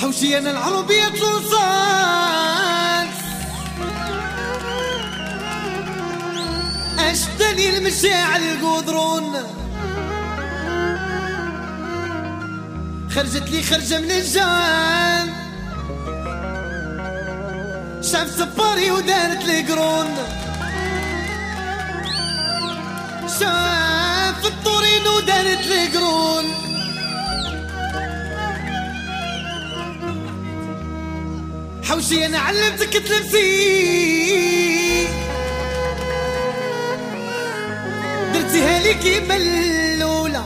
حوشي أنا العربية توصل. اشتني المشاعر القدرون؟ خرجت لي خرجة من الجان شاف سفاري ودارت لي قرون. شاف الطورين ودارت لي قرون. حوشي أنا علمتك تلبسي درتيها لي كيما الاولى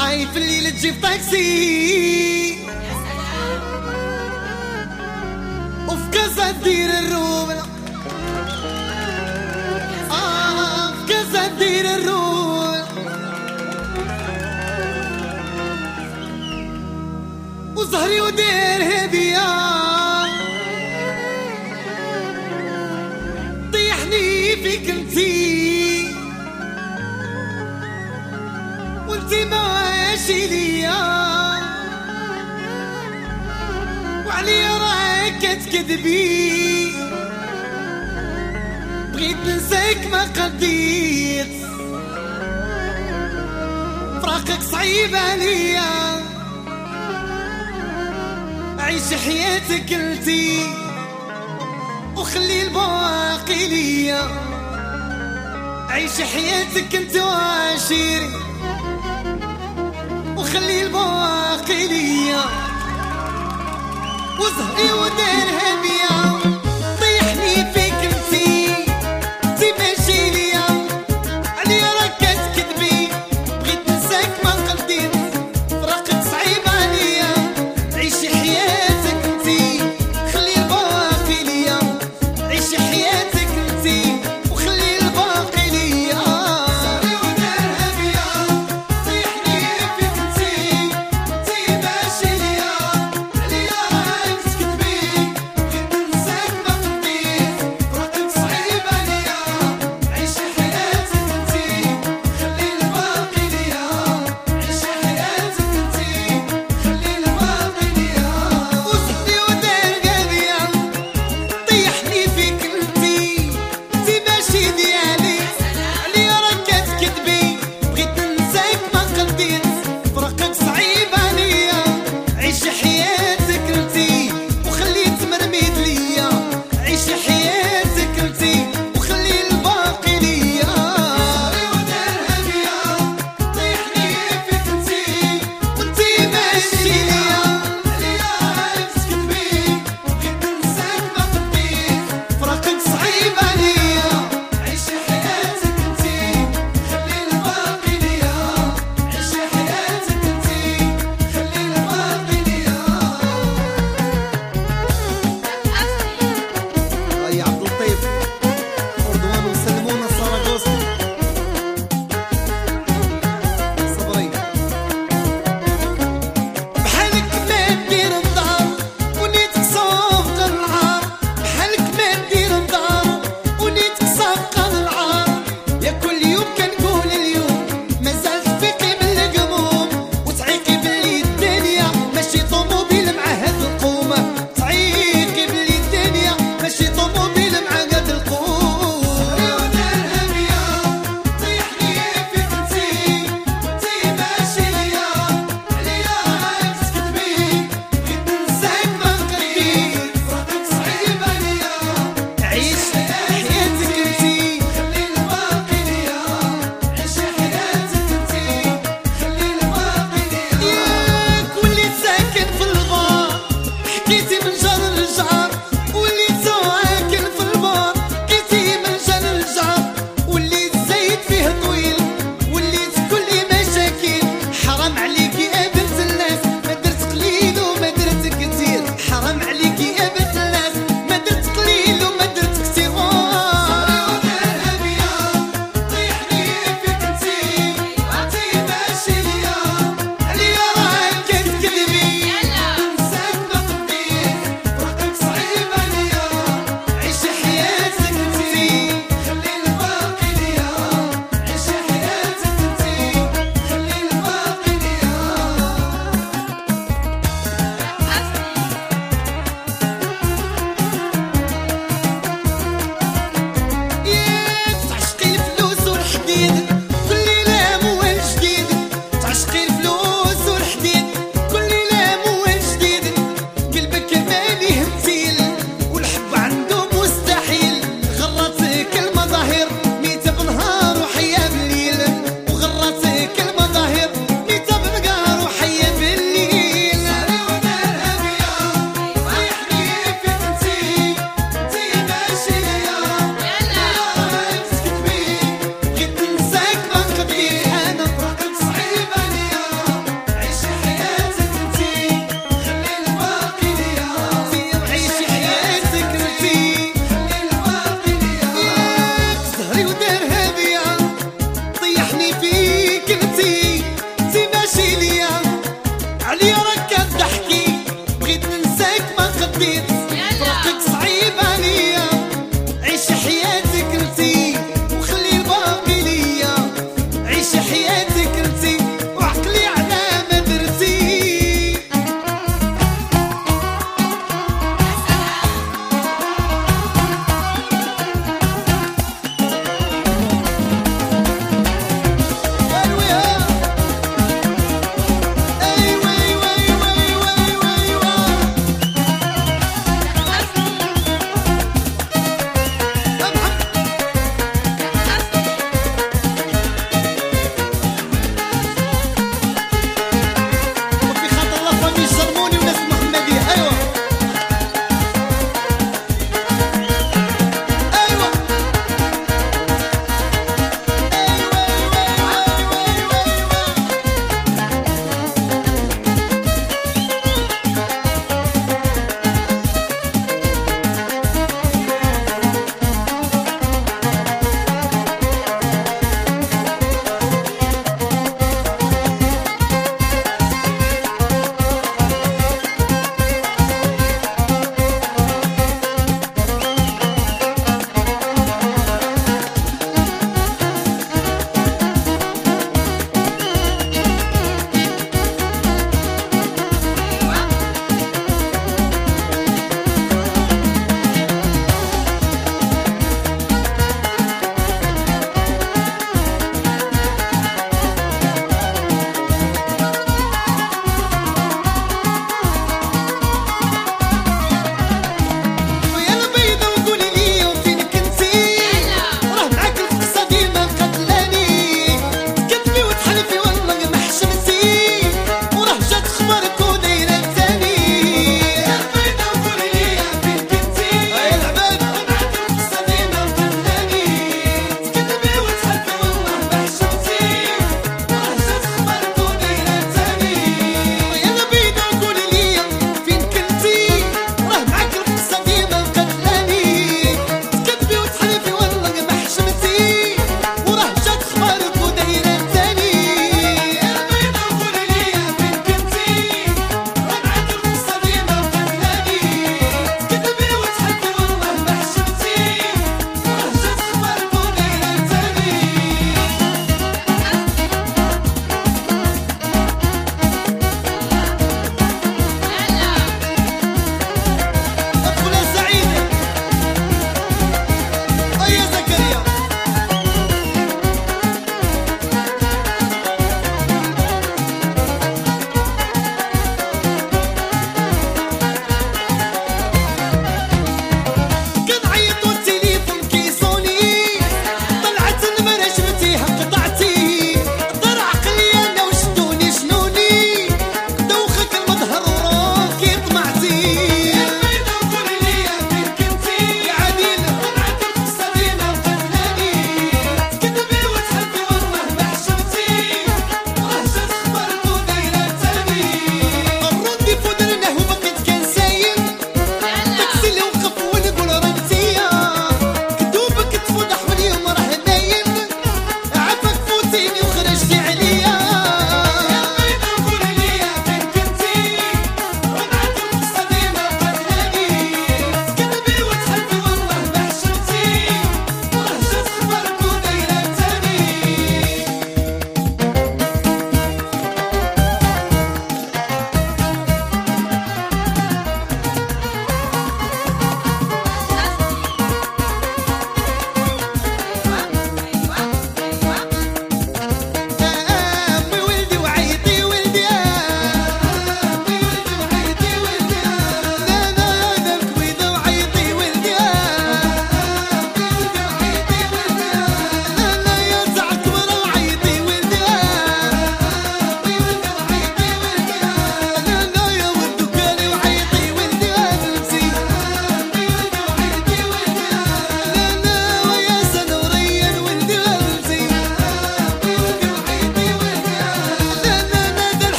أي في الليل تجيب طاكسي. وزهري ودير هدية. طيحني فيك انتي وانتي ماشي ليا وعليا راك تكذبي بغيت ننساك ما قديت. فراقك صعيب عليا. عيش حياتك انتي وخلي الباقي ليا. عيش حياتك انت وعشيري وخلي الباقي ليا. وزهري وداري